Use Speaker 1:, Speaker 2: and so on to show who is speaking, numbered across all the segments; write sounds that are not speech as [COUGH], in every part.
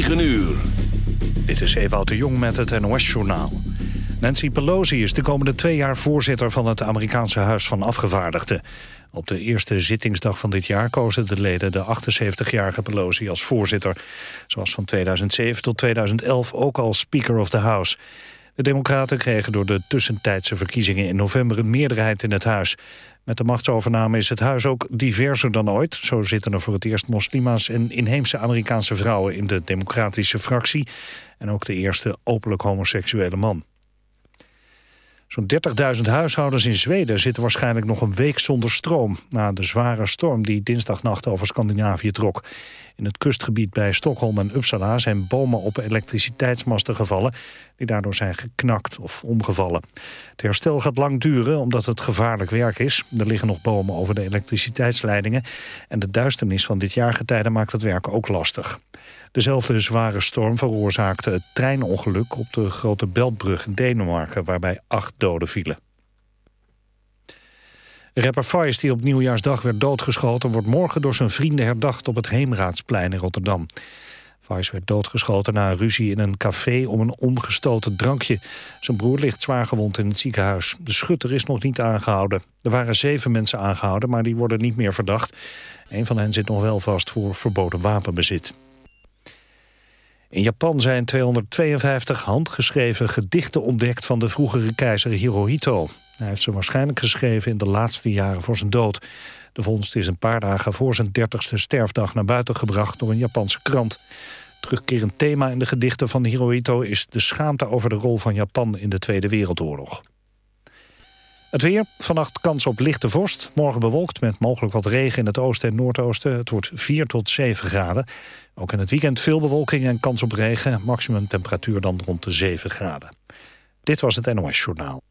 Speaker 1: 9 uur.
Speaker 2: Dit is Ewout de Jong met het NOS-journaal. Nancy Pelosi is de komende twee jaar voorzitter van het Amerikaanse Huis van Afgevaardigden. Op de eerste zittingsdag van dit jaar kozen de leden de 78-jarige Pelosi als voorzitter. Zoals van 2007 tot 2011 ook als Speaker of the House. De Democraten kregen door de tussentijdse verkiezingen in november een meerderheid in het huis. Met de machtsovername is het huis ook diverser dan ooit. Zo zitten er voor het eerst moslima's en inheemse Amerikaanse vrouwen in de democratische fractie. En ook de eerste openlijk homoseksuele man. Zo'n 30.000 huishoudens in Zweden zitten waarschijnlijk nog een week zonder stroom... na de zware storm die dinsdagnacht over Scandinavië trok. In het kustgebied bij Stockholm en Uppsala zijn bomen op elektriciteitsmasten gevallen... die daardoor zijn geknakt of omgevallen. Het herstel gaat lang duren omdat het gevaarlijk werk is. Er liggen nog bomen over de elektriciteitsleidingen... en de duisternis van dit jaargetijde maakt het werk ook lastig. Dezelfde zware storm veroorzaakte het treinongeluk op de Grote Beltbrug in Denemarken... waarbij acht doden vielen. Rapper Faiz, die op Nieuwjaarsdag werd doodgeschoten... wordt morgen door zijn vrienden herdacht op het Heemraadsplein in Rotterdam. Faiz werd doodgeschoten na een ruzie in een café om een omgestoten drankje. Zijn broer ligt zwaargewond in het ziekenhuis. De schutter is nog niet aangehouden. Er waren zeven mensen aangehouden, maar die worden niet meer verdacht. Een van hen zit nog wel vast voor verboden wapenbezit. In Japan zijn 252 handgeschreven gedichten ontdekt van de vroegere keizer Hirohito. Hij heeft ze waarschijnlijk geschreven in de laatste jaren voor zijn dood. De vondst is een paar dagen voor zijn dertigste sterfdag naar buiten gebracht door een Japanse krant. Terugkerend thema in de gedichten van Hirohito is de schaamte over de rol van Japan in de Tweede Wereldoorlog. Het weer, vannacht kans op lichte vorst. Morgen bewolkt met mogelijk wat regen in het oosten en noordoosten. Het wordt 4 tot 7 graden. Ook in het weekend veel bewolking en kans op regen. Maximum temperatuur dan rond de 7 graden. Dit was het NOS Journaal.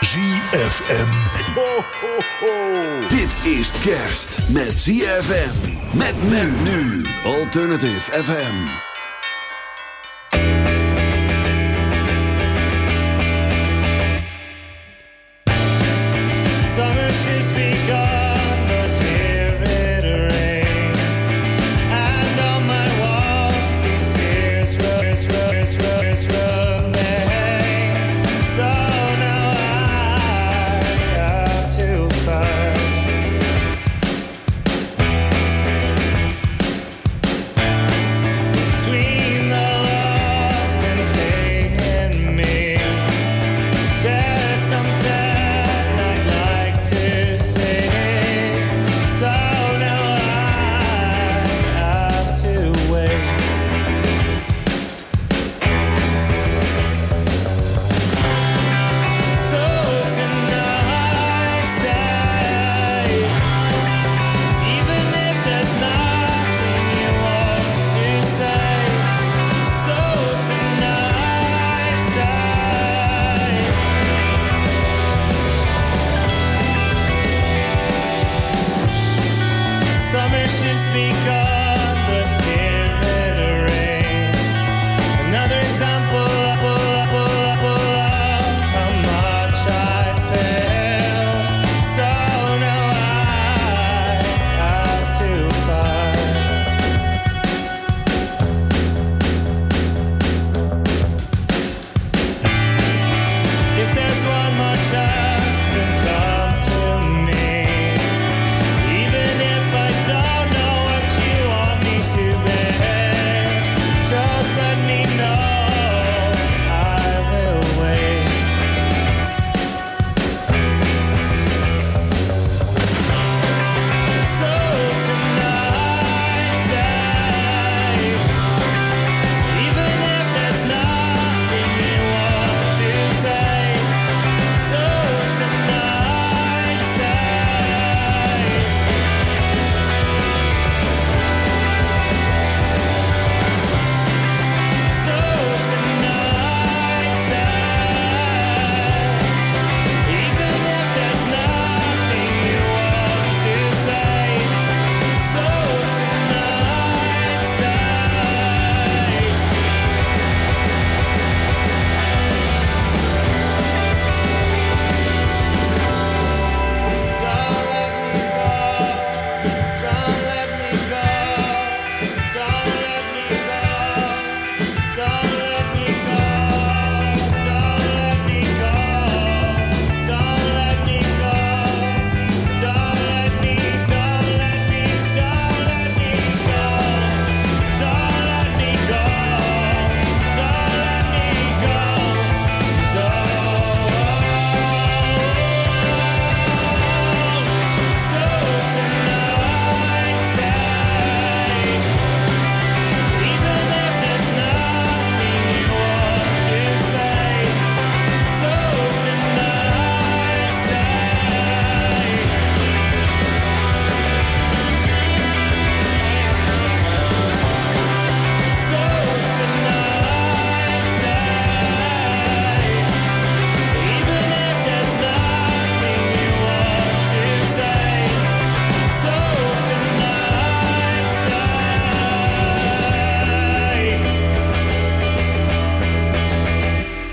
Speaker 1: ZFM. Ho, ho, ho. Dit is kerst met ZFM. Met men nu. Alternative FM.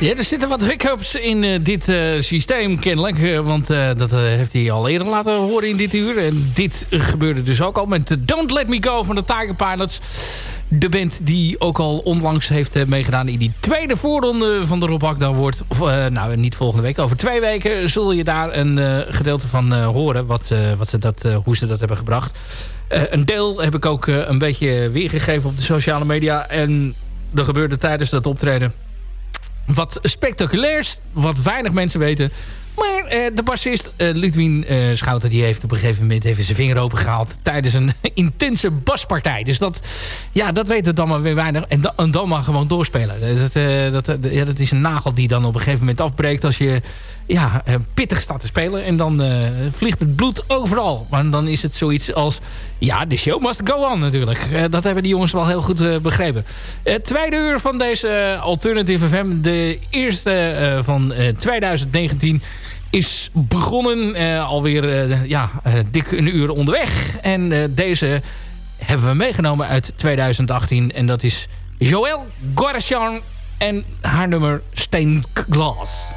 Speaker 3: Ja, er zitten wat hiccups in uh, dit uh, systeem kennelijk. Uh, want dat heeft hij al eerder laten horen in dit uur. En dit gebeurde dus ook al met Don't Let Me Go van de Tiger Pilots. De band die ook al onlangs heeft meegedaan in die tweede voorronde van de Rob Akda wordt. Nou, niet volgende week. Over twee weken zul je daar een gedeelte van horen. Wat, wat ze dat, hoe ze dat hebben gebracht. een deel heb ik ook een beetje weergegeven op de sociale media. En er gebeurde tijdens dat optreden wat spectaculairs, wat weinig mensen weten. Maar eh, de bassist uh, Ludwien uh, Schouten die heeft op een gegeven moment even zijn vinger open gehaald tijdens een [LAUGHS] intense baspartij. Dus dat, ja, dat weten dan maar weer weinig. En, da en dan maar gewoon doorspelen. Dat, dat, ja, dat is een nagel die dan op een gegeven moment afbreekt als je ja, pittig staat te spelen. En dan vliegt het bloed overal. Maar dan is het zoiets als, ja, de show must go on natuurlijk. dat hebben die jongens wel heel goed begrepen. Het tweede uur van deze Alternative FM, de eerste van 2019 is begonnen. Uh, alweer ja, dik een uur onderweg. En deze hebben we meegenomen uit 2018. En dat is Joël Gorachan en haar nummer Stained Glass.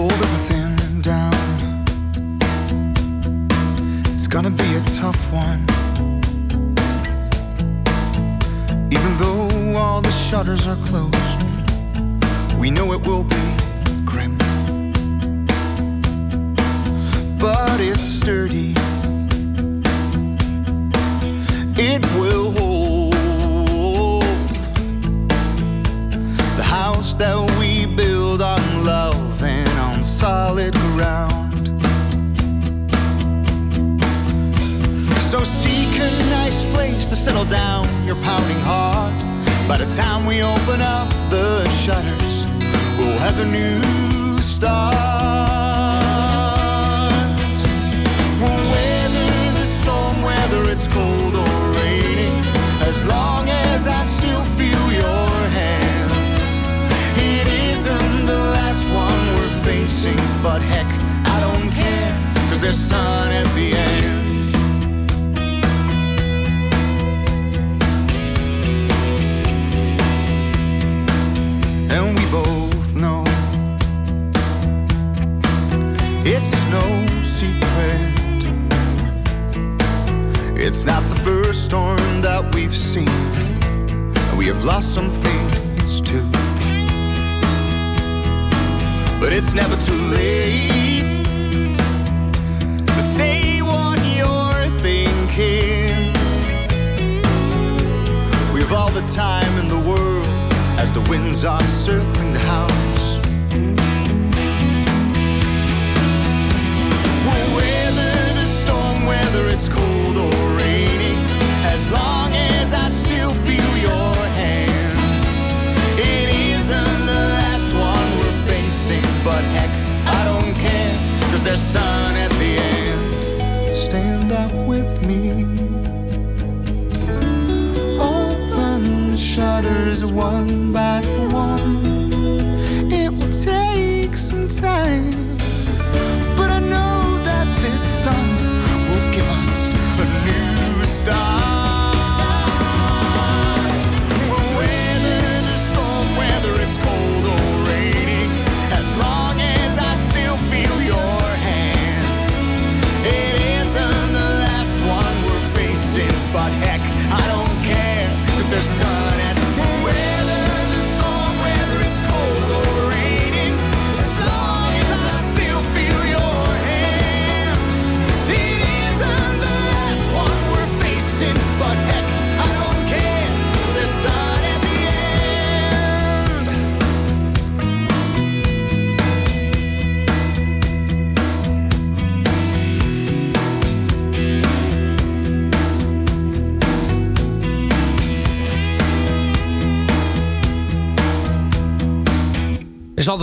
Speaker 4: border within and down. It's gonna be a tough one. Even though all the
Speaker 5: shutters are closed, we know it will be grim. But it's sturdy. It will hold the house that we solid ground. So seek a nice place to settle down your pounding heart. By the time we open up the shutters, we'll have a new start. We'll weather the storm, whether it's cold we're but heck, I don't care, cause there's sun at the end. and we both know it's no secret. It's not the first storm that we've seen, we have lost some things But it's never too late to say what you're thinking. We've all the time in the world as the winds are circling the house. We'll weather the storm, whether it's cold or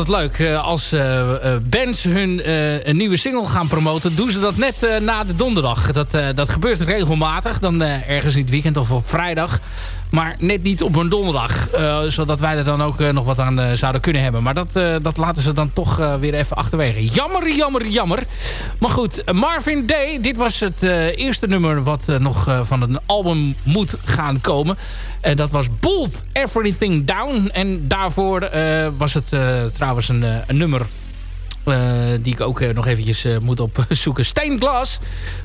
Speaker 6: leuk. eh, Als eh, eh, bands hun een nieuwe single gaan promoten... doen ze dat net na de donderdag. Dat, dat gebeurt regelmatig. Dan ergens in het weekend of op vrijdag. Maar net niet op een donderdag. zodat wij er dan ook nog wat aan zouden kunnen hebben. Maar dat, dat laten ze dan toch weer even achterwege. Jammer, jammer, jammer. Maar goed, Marvin Day. Dit was het eh, eerste nummer wat eh, nog eh, van een album moet gaan komen. En dat was Bold Everything Down. En daarvoor was het trouwens een, een nummer... die ik ook nog eventjes moet opzoeken. [LAUGHS] Stained Glass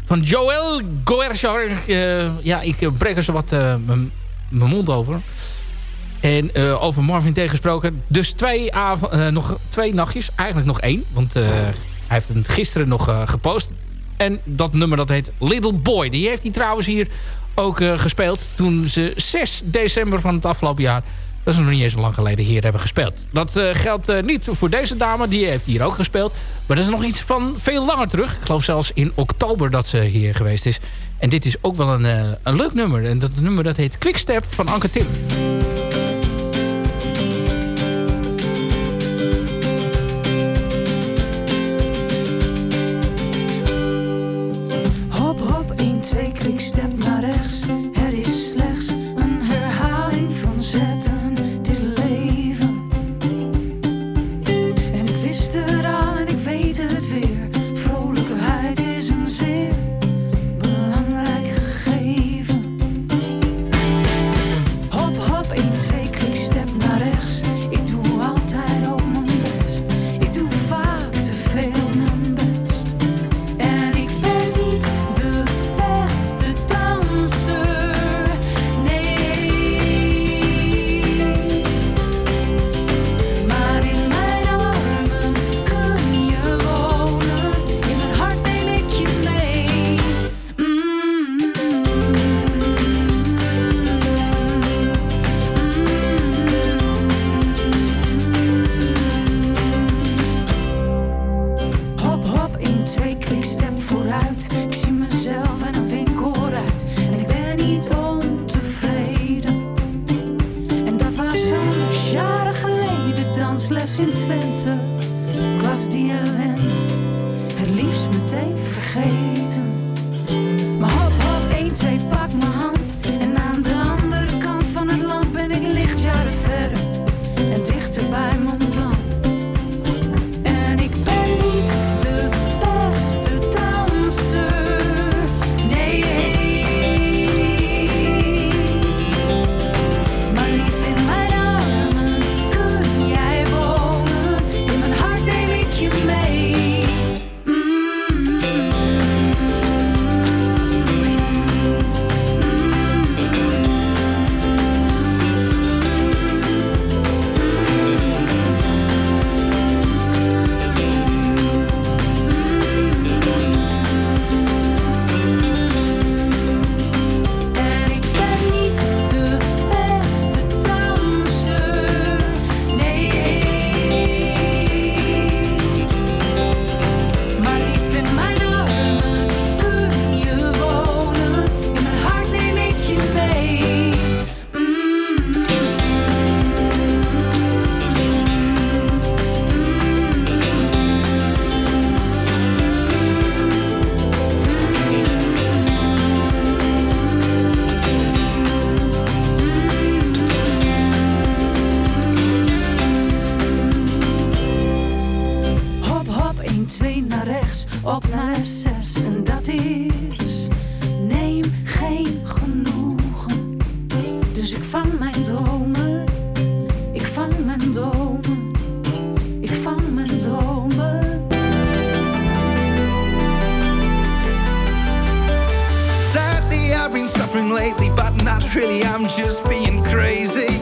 Speaker 6: van Joel Goerchar. Eh, ja, ik breek er zo wat mijn mond over. En over Marvin Day gesproken. Dus twee, nog twee nachtjes. Eigenlijk nog één. Want hij heeft het gisteren nog eh, gepost. En dat nummer dat heet Little Boy. Die heeft hij trouwens hier ook eh, gespeeld. Toen ze 6 december van het afgelopen jaar... Dat is nog niet eens zo lang geleden hier hebben gespeeld. Dat eh, geldt niet voor deze dame. Die heeft hier ook gespeeld. Maar dat is nog iets van veel langer terug. Ik geloof zelfs in oktober dat ze hier geweest is. En dit is ook wel een, een leuk nummer. En dat nummer dat heet Quickstep van Anke Tim.
Speaker 7: Sadly, I've been suffering lately, but not really, I'm just being crazy.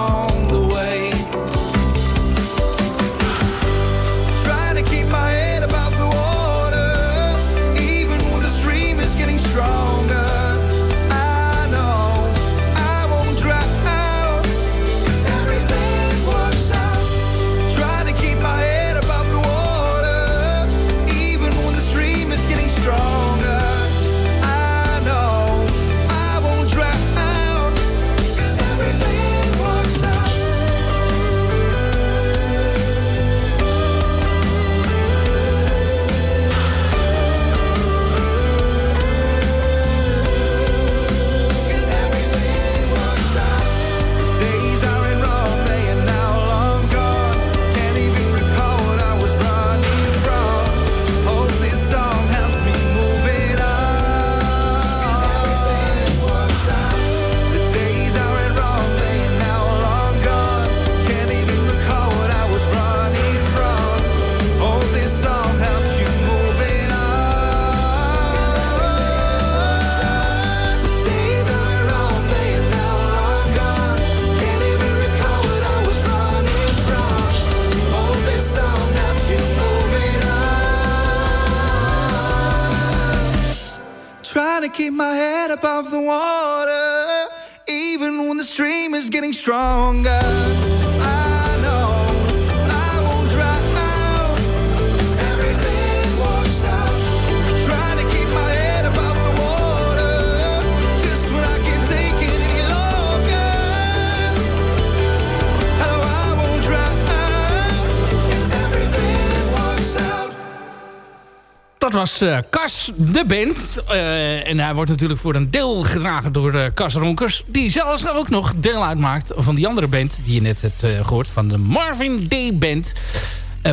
Speaker 7: was
Speaker 6: eh, Cas de Band. Eh, en hij wordt natuurlijk voor een deel gedragen door uh, Ronkers. Die zelfs ook nog deel uitmaakt van die andere band die je net hebt gehoord. Van de Marvin Day Band.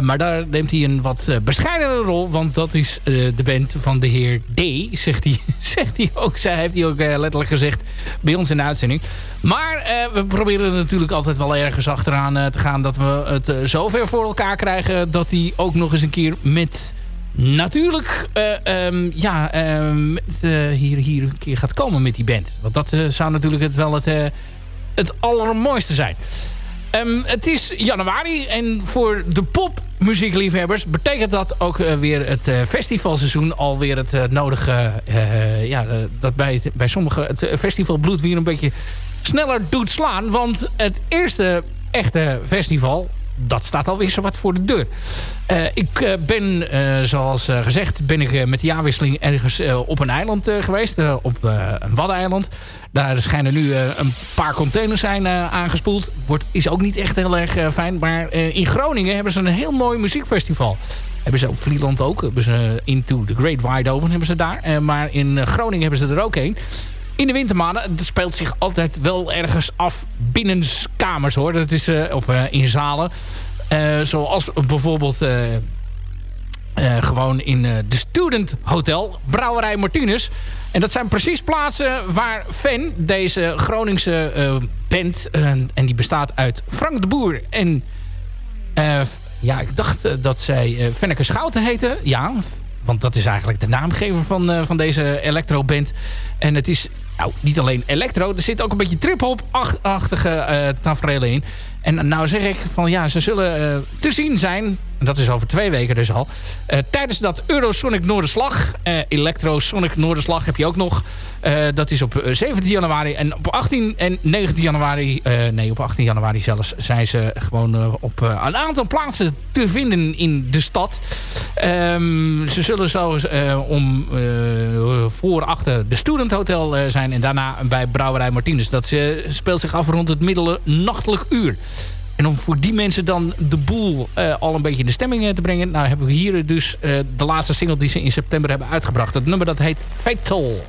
Speaker 6: maar daar neemt hij een wat bescheidenere rol. Want dat is de band van de heer D. Zegt hij, [LAUGHS] zegt hij ook. Zij heeft hij ook letterlijk gezegd bij ons in de uitzending. Maar we proberen natuurlijk altijd wel ergens achteraan te gaan. Dat we het zover voor elkaar krijgen. Dat hij ook nog eens een keer met Natuurlijk, um, ja, um, hier, hier een keer gaat komen met die band. Want dat zou natuurlijk het wel het, het allermooiste zijn. Um, het is januari en voor de popmuziekliefhebbers betekent dat ook weer het uh, festivalseizoen alweer het nodige... ja, dat bij, bij sommigen het festivalbloed weer een beetje sneller doet slaan. Want het eerste echte festival dat staat alweer zo wat voor de deur. Uh, ik uh, ben, uh, zoals gezegd, ben ik met de jaarwisseling ergens op een eiland geweest. op een waddeneiland. Daar schijnen nu een paar containers zijn aangespoeld. Wordt, is ook niet echt heel erg fijn. Maar in Groningen hebben ze een heel mooi muziekfestival. Hebben ze op Vlieland ook. Hebben ze Into the Great Wide Open hebben ze daar. maar in Groningen hebben ze er ook een in de wintermaanden. Het speelt zich altijd wel ergens af binnenskamers hoor. Dat is, uh, of uh, in zalen. Uh, zoals bijvoorbeeld gewoon in de Student Hotel. Brouwerij Martinez. En dat zijn precies plaatsen waar Fan, deze Groningse band... en die bestaat uit Frank de Boer en... ja, ik dacht dat zij Fenneke Schouten heette. Ja, want dat is eigenlijk de naamgever van, van deze electroband. En het is nou, niet alleen electro. Er zit ook een beetje trip-hop-achtige uh, tafereelen in. En nou zeg ik van ja, ze zullen uh, te zien zijn dat is over twee weken dus al. Uh, tijdens dat Eurosonic Noorderslag. Uh, Electro Sonic Noorderslag heb je ook nog. Uh, dat is op 17 januari. En op 18 en 19 januari. nee, op 18 januari zelfs. Zijn ze gewoon op een aantal plaatsen te vinden in de stad. Um, ze zullen zo om voor achter de Student Hotel zijn. En daarna bij Brouwerij Martinez. Dat speelt zich af rond het middelen nachtelijk uur. En om voor die mensen dan de boel uh, al een beetje in de stemming uh, te brengen... nou hebben we hier dus uh, de laatste single die ze in september hebben uitgebracht. Het nummer dat heet Fatal.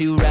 Speaker 8: You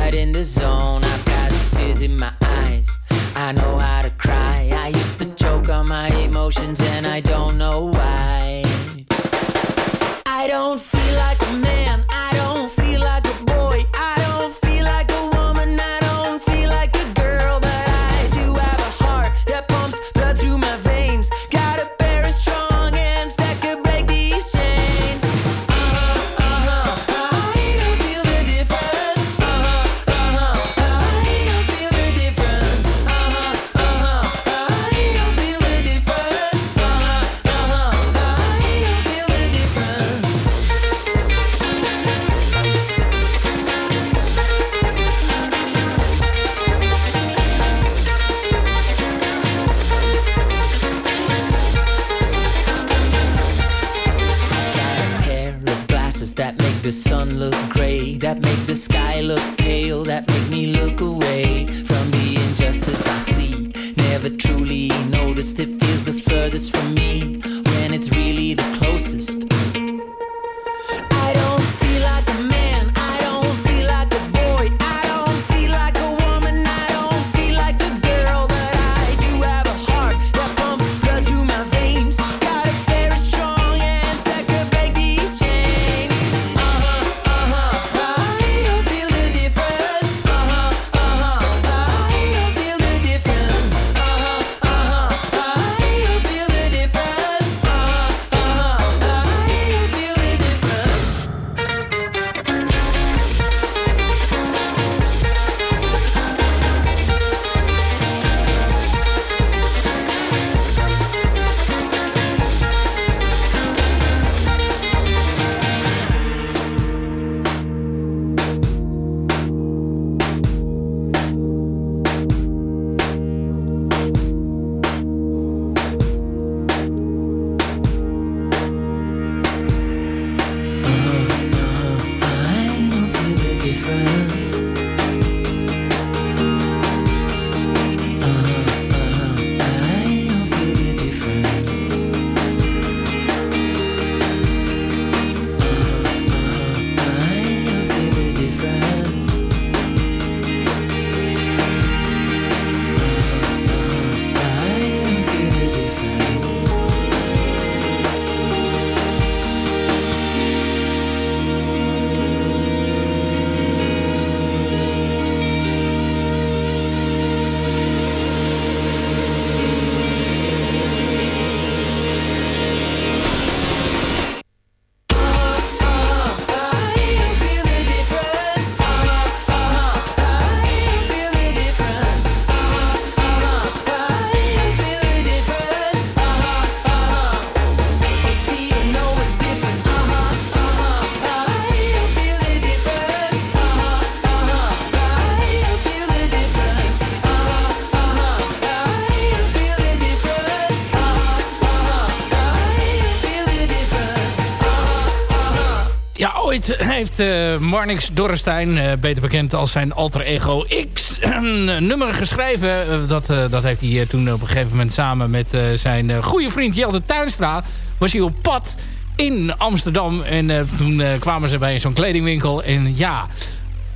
Speaker 6: ooit heeft eh, Marnix Dorrestein, eh, beter bekend als zijn alter ego X, [CLEARS THROAT] een eh, nummer geschreven. Dat, dat heeft hij toen op een gegeven moment samen met zijn goede vriend Jelte Tuinstra... was hij op pad in Amsterdam. En toen kwamen ze bij zo'n kledingwinkel. En ja,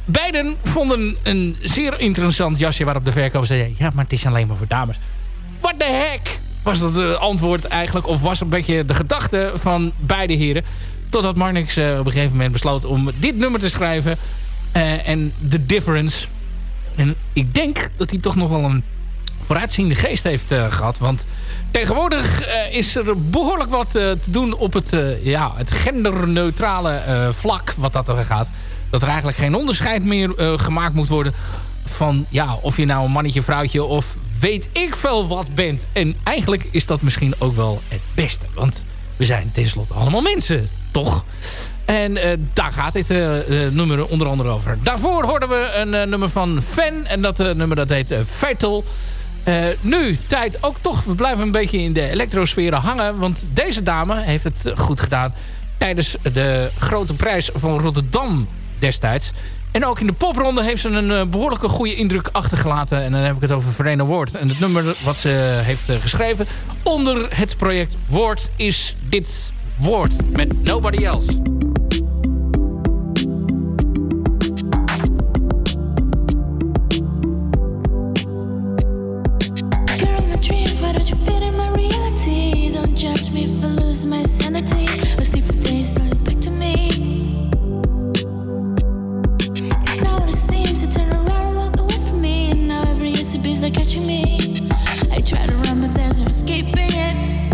Speaker 6: beiden vonden een zeer interessant jasje... waarop de verkoper zei, ja, maar het is alleen maar voor dames. What the heck? Was dat het antwoord eigenlijk? Of was een beetje de gedachte van beide heren? Totdat Marnix eh, op een gegeven moment besloot om dit nummer te schrijven. eh, en The Difference. En ik denk dat hij toch nog wel een vooruitziende geest heeft eh, gehad. Want tegenwoordig is er behoorlijk wat te doen op het, ja, het genderneutrale vlak. Wat dat er gaat. Dat er eigenlijk geen onderscheid meer gemaakt moet worden. Van ja, of je nou een mannetje, vrouwtje of weet ik veel wat bent. En eigenlijk is dat misschien ook wel het beste. Want we zijn tenslotte allemaal mensen, toch? En eh, daar gaat dit eh, eh, nummer onder andere over. Daarvoor hoorden we een nummer van Fan. En dat nummer dat heet. Eh, nu, tijd ook toch. We blijven een beetje in de elektrosfeer hangen. Want deze dame heeft het goed gedaan. Tijdens de grote prijs van Rotterdam destijds. En ook in de popronde heeft ze een eh, behoorlijke goede indruk achtergelaten. En dan heb ik het over Verena Woord. En het nummer wat ze eh, heeft eh, geschreven onder het project Woord is dit woord met Nobody Else.
Speaker 8: catching me. I try to run, but there's no escaping it.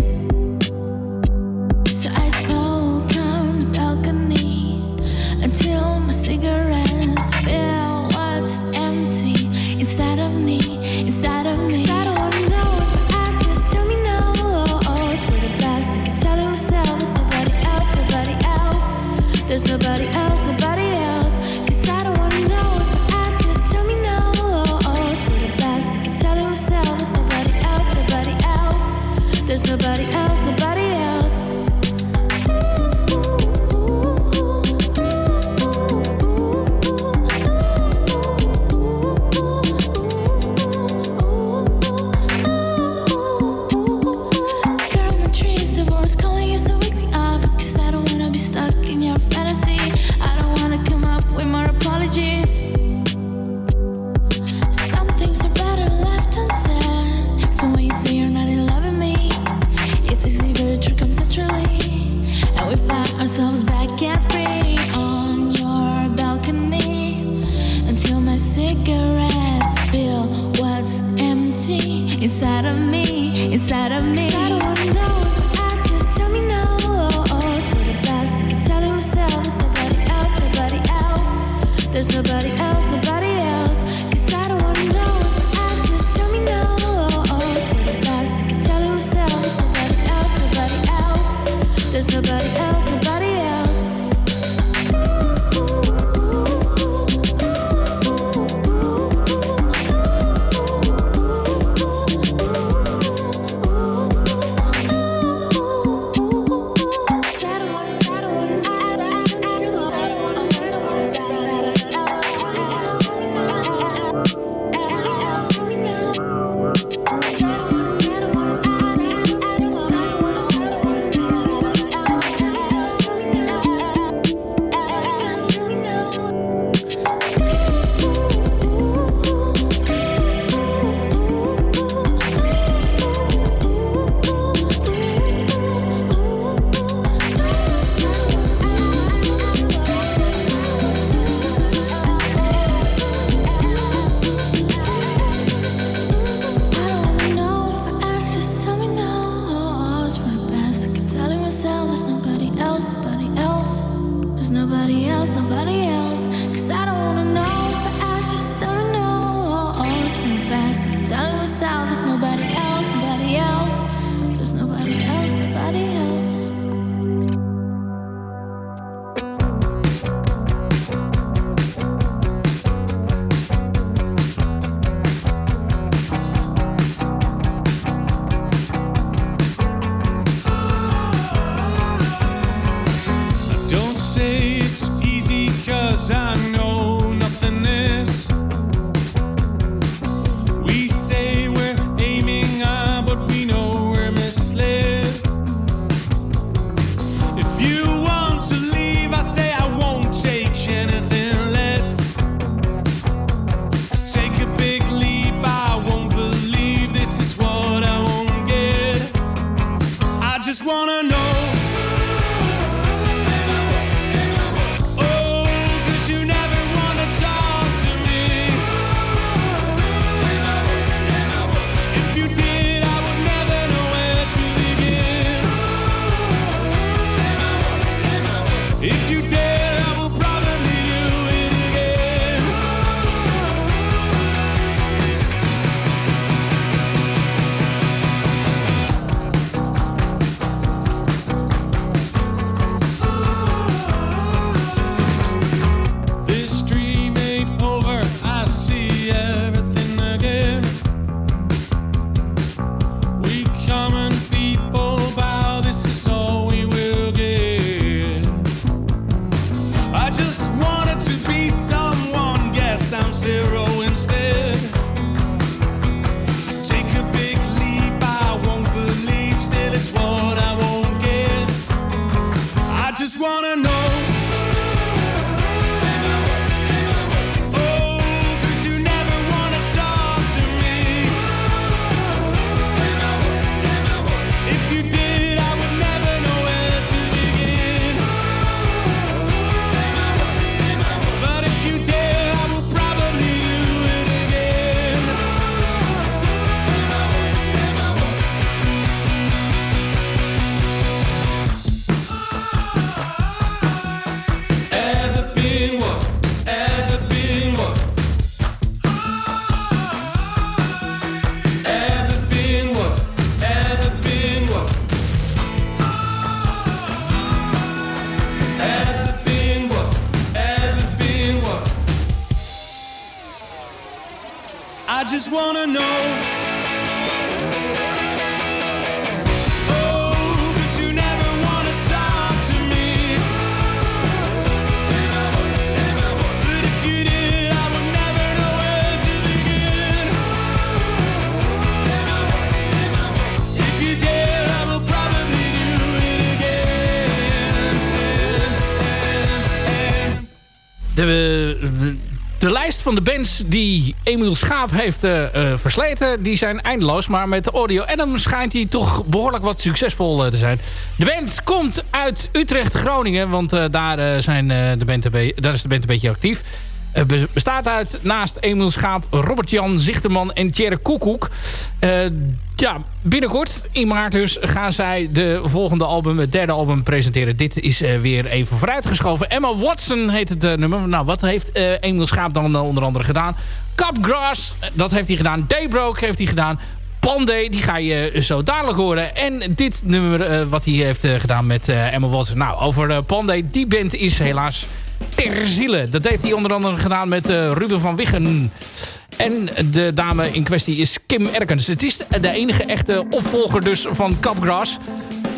Speaker 6: Van de bands die Emiel Schaap heeft eh, eh, versleten... die zijn eindeloos. Maar met Audio Adam schijnt hij toch behoorlijk wat succesvol eh, te zijn. De band komt uit Utrecht-Groningen. Want daar, zijn, de band daar is de band een beetje actief. Be- bestaat uit naast Emiel Schaap, Robert-Jan Zichterman en Tjerre Koekoek. Eh, ja, binnenkort, in maart dus, gaan zij de volgende album, het derde album presenteren. Dit is eh, weer even vooruitgeschoven. Emma Watson heet het eh, nummer. Nou, wat heeft eh Emiel Schaap dan eh, onder andere gedaan? Capgrass, eh, dat heeft hij gedaan. Daybroke heeft hij gedaan. Pandey, die ga je eh, zo dadelijk horen. En dit nummer eh, wat hij heeft eh, gedaan met eh, Emma Watson. Nou, over Pandey, die band is helaas ter ziele. Dat heeft hij onder andere gedaan met eh, Ruben van Wiggen. En de dame in kwestie is Kim Erkens. Het is de enige echte opvolger dus van Capgrass.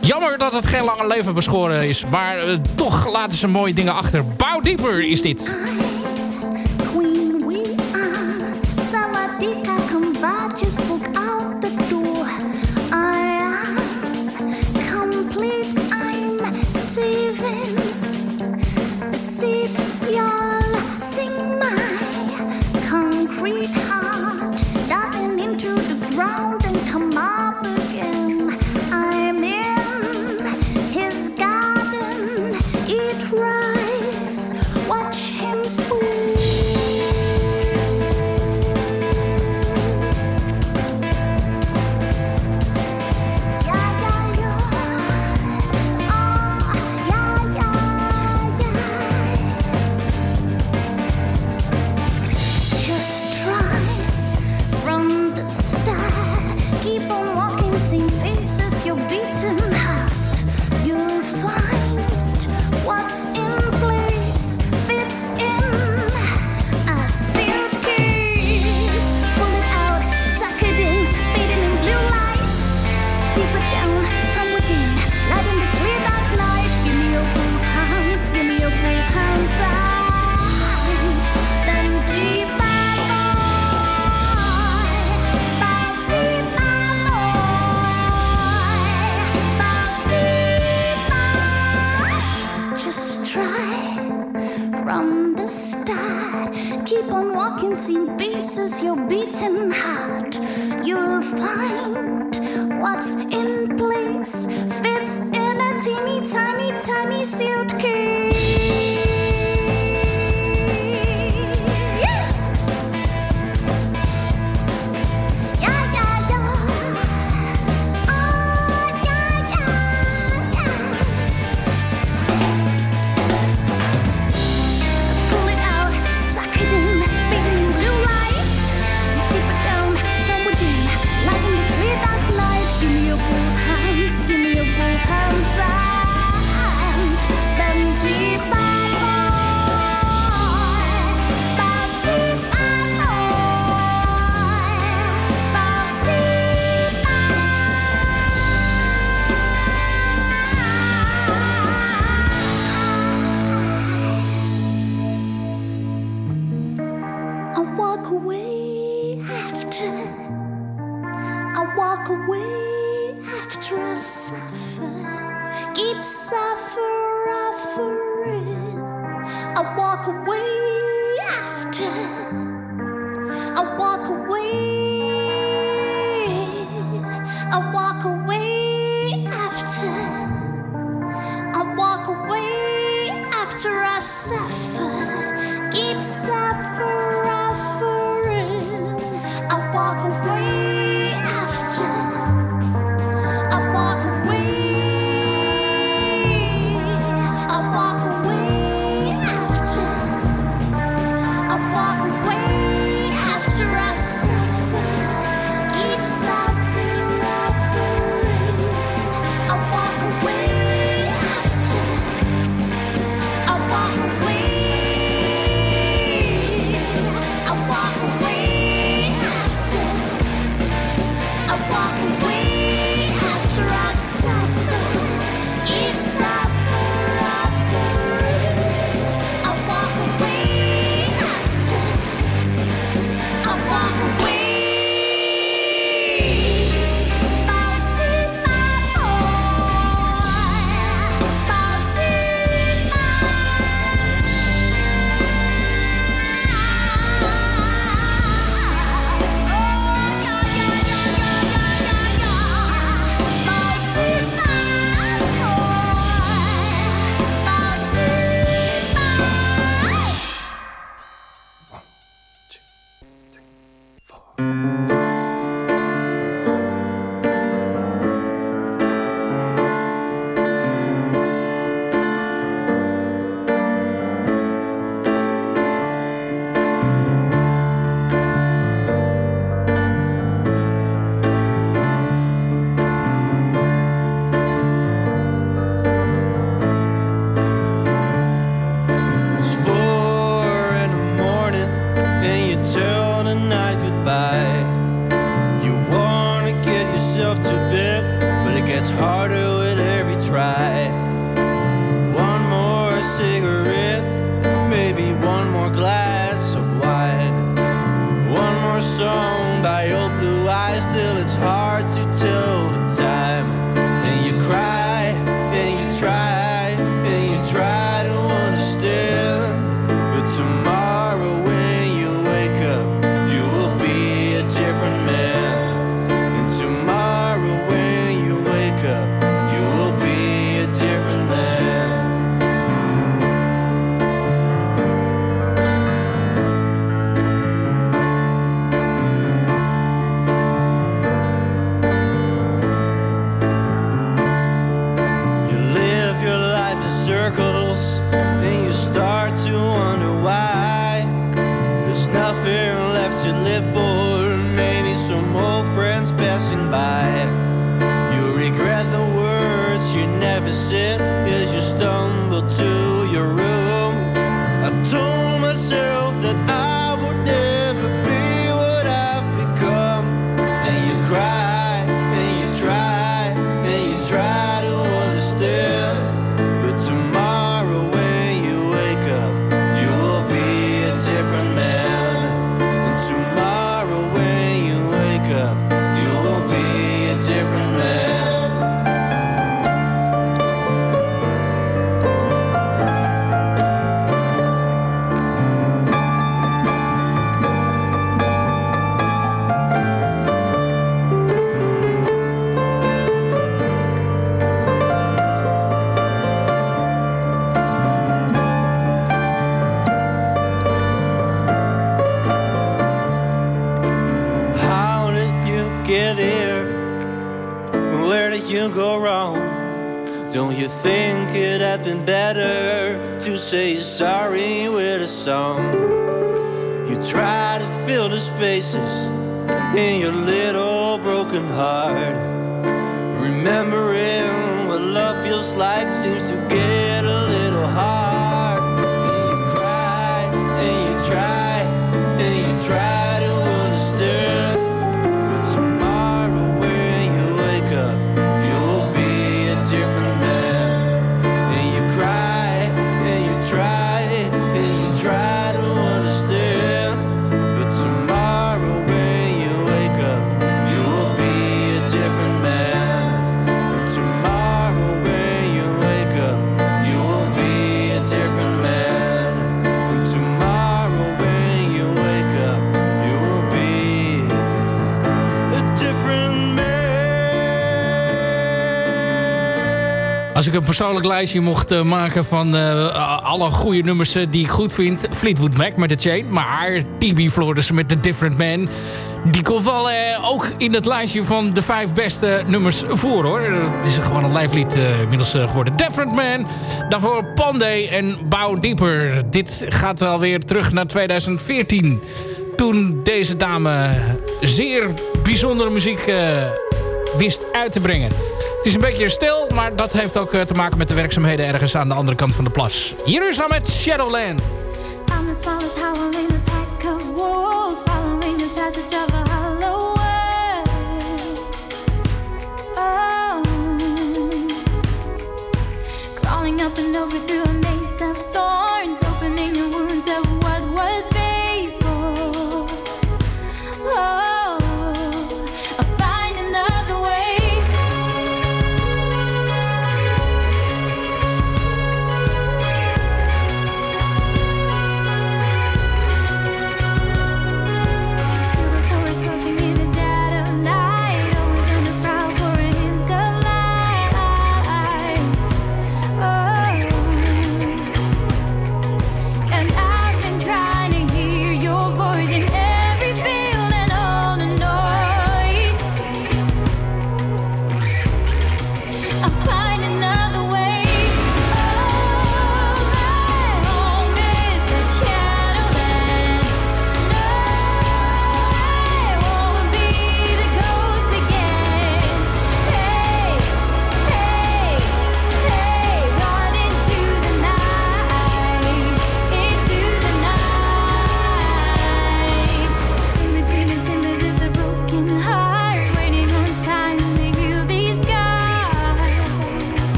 Speaker 6: Jammer dat het geen lange leven beschoren is. Maar eh, toch laten ze mooie dingen achter. Deeper is dit.
Speaker 9: Queen
Speaker 6: ik een persoonlijk lijstje mocht eh, maken van eh, alle goede nummers eh, die ik goed vind. Fleetwood Mac met The Chain, maar TB Flores met The Different Man. Die komt wel ook in het lijstje van de vijf beste nummers voor hoor. Het is gewoon een lijflied uh, inmiddels geworden. Different Man, daarvoor Pandey en Bow Deeper. Dit gaat wel weer terug naar 2014. Toen deze dame zeer bijzondere muziek wist uit te brengen. Het is een beetje stil, maar dat heeft ook eh, te maken met de werkzaamheden ergens aan de andere kant van de plas. Hier is aan met Shadowland.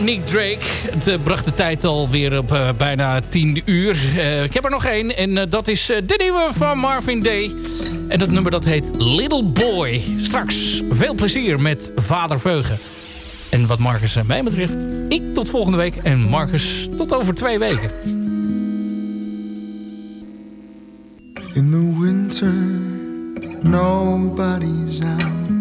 Speaker 6: Nick Drake. Het eh, bracht de tijd alweer op eh, bijna 10 uur. Eh, ik heb er nog één en dat is de nieuwe van Marvin Day. En dat nummer dat heet Little Boy. Straks veel plezier met Vader Veugen. En wat Marcus en mij betreft, ik tot volgende week. En Marcus tot over twee weken.
Speaker 5: In the winter, nobody's out.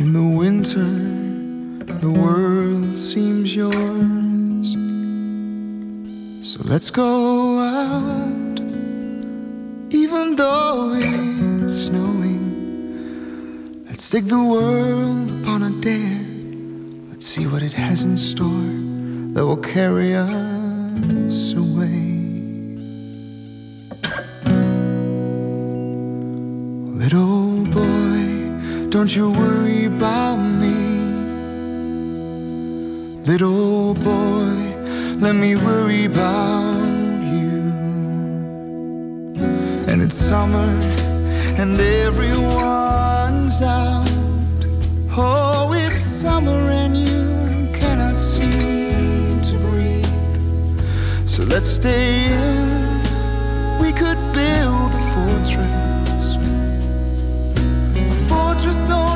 Speaker 5: In the winter, the world seems yours. So let's go out, even though it's snowing. Let's take the world upon a dare. Let's see what it has in store that will carry us away. Little boy, don't you worry Little boy, let me worry about you. And it's summer, and everyone's out. Oh, it's summer, and you cannot seem to breathe. So let's stay in. We could build a fortress. A fortress only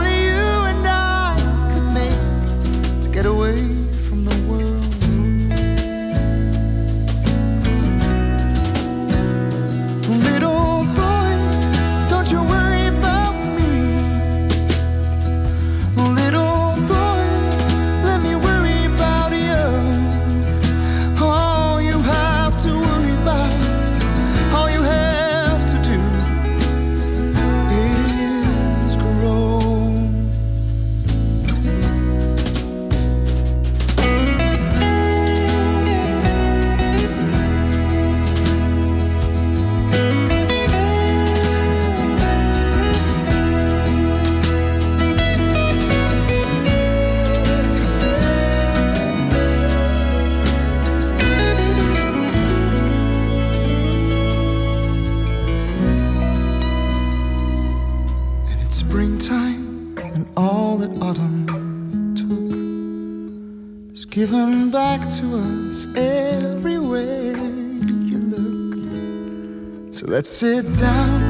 Speaker 5: let's sit down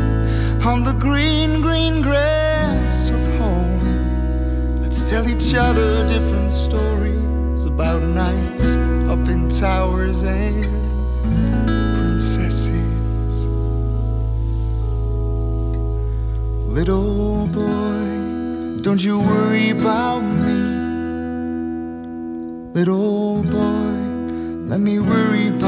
Speaker 5: on the green, green grass of home. Let's tell each other different stories about nights up in towers and princesses. Little boy, don't you worry about me. Little boy, let me worry about